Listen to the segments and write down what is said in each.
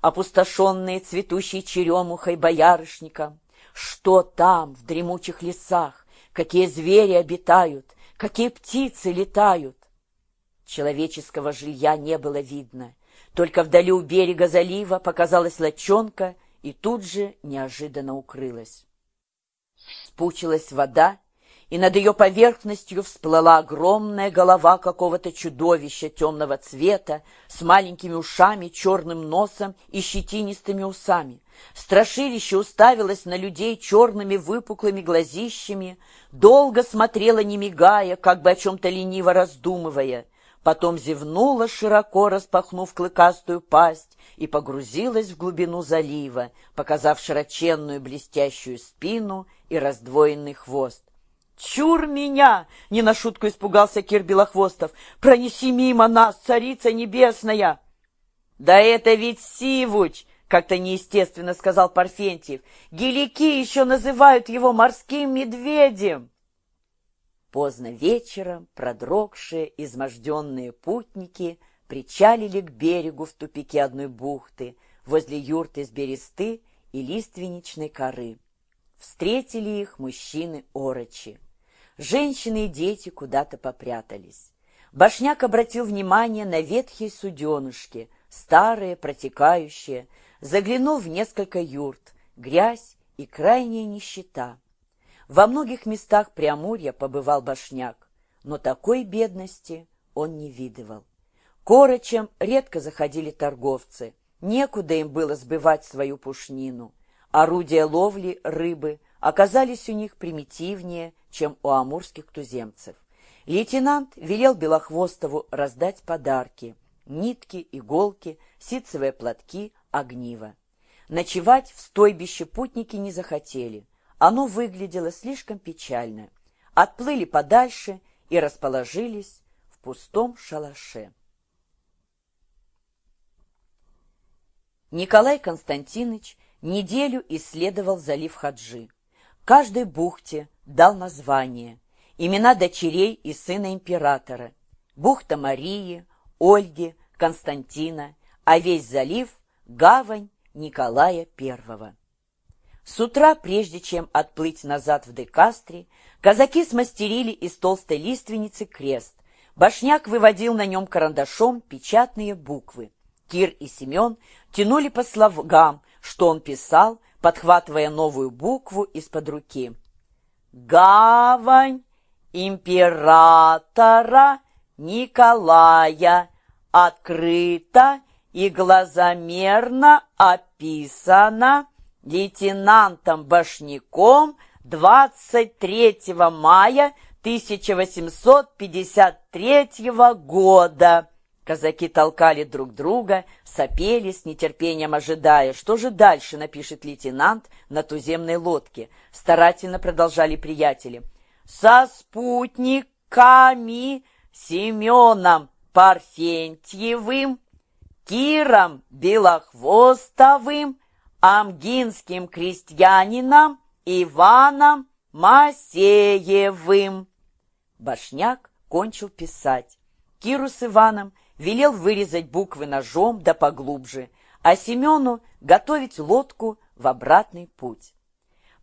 опустошенные цветущей черемухой боярышником. Что там, в дремучих лесах, какие звери обитают, какие птицы летают? Человеческого жилья не было видно. Только вдали у берега залива показалась лодчонка и тут же неожиданно укрылась. Спучилась вода, и над ее поверхностью всплыла огромная голова какого-то чудовища темного цвета с маленькими ушами, черным носом и щетинистыми усами. Страшилище уставилось на людей черными выпуклыми глазищами, долго смотрела, не мигая, как бы о чем-то лениво раздумывая. Потом зевнула, широко распахнув клыкастую пасть, и погрузилась в глубину залива, показав широченную блестящую спину и раздвоенный хвост. «Чур меня!» — не на шутку испугался Кир Белохвостов. «Пронеси мимо нас, царица небесная!» «Да это ведь Сивуч!» — как-то неестественно сказал Парфентьев. «Гелики еще называют его морским медведем!» Поздно вечером продрогшие, изможденные путники причалили к берегу в тупике одной бухты, возле юрты из бересты и лиственничной коры. Встретили их мужчины-орочи. Женщины и дети куда-то попрятались. Башняк обратил внимание на ветхие суденышки, старые, протекающие, заглянул в несколько юрт, грязь и крайняя нищета. Во многих местах Преамурья побывал Башняк, но такой бедности он не видывал. Корочем редко заходили торговцы, некуда им было сбывать свою пушнину. Орудия ловли рыбы оказались у них примитивнее, чем у амурских туземцев. Лейтенант велел Белохвостову раздать подарки – нитки, иголки, ситцевые платки, огниво. Ночевать в стойбище путники не захотели. Оно выглядело слишком печально. Отплыли подальше и расположились в пустом шалаше. Николай Константинович неделю исследовал залив Хаджи. Каждой бухте дал название, имена дочерей и сына императора. Бухта Марии, Ольги, Константина, а весь залив – гавань Николая Первого. С утра, прежде чем отплыть назад в Декастре, казаки смастерили из толстой лиственницы крест. Башняк выводил на нем карандашом печатные буквы. Кир и Семен тянули по слогам, что он писал, подхватывая новую букву из-под руки. «Гавань императора Николая открыта и глазомерно описана лейтенантом Башняком 23 мая 1853 года. Казаки толкали друг друга, сопели с нетерпением, ожидая, что же дальше напишет лейтенант на туземной лодке. Старательно продолжали приятели. «Со спутниками Семеном Парфентьевым, Киром Белохвостовым, амгинским крестьянином Иваном Масеевым. Башняк кончил писать. Киру с Иваном велел вырезать буквы ножом да поглубже, а Семену готовить лодку в обратный путь.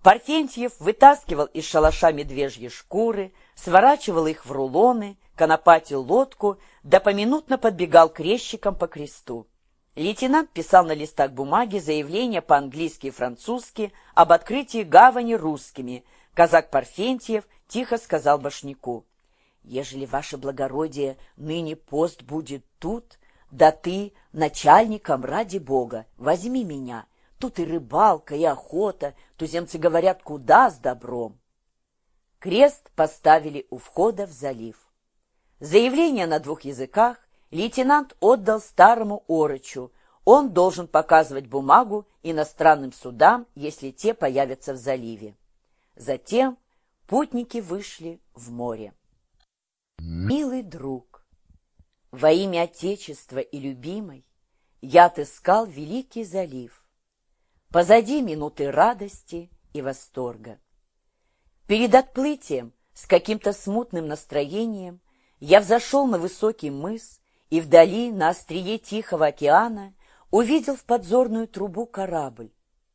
Парфентьев вытаскивал из шалаша медвежьи шкуры, сворачивал их в рулоны, конопатил лодку, да поминутно подбегал к резчикам по кресту. Лейтенант писал на листах бумаги заявления по-английски и французски об открытии гавани русскими. Казак Парфентьев тихо сказал Башняку. «Ежели, ваше благородие, ныне пост будет тут, да ты начальником ради бога, возьми меня. Тут и рыбалка, и охота, туземцы говорят, куда с добром». Крест поставили у входа в залив. Заявление на двух языках лейтенант отдал старому Орочу. Он должен показывать бумагу иностранным судам, если те появятся в заливе. Затем путники вышли в море. Милый друг, во имя Отечества и любимой я отыскал великий залив. Позади минуты радости и восторга. Перед отплытием с каким-то смутным настроением я взошел на высокий мыс и вдали, на острие Тихого океана, увидел в подзорную трубу корабль.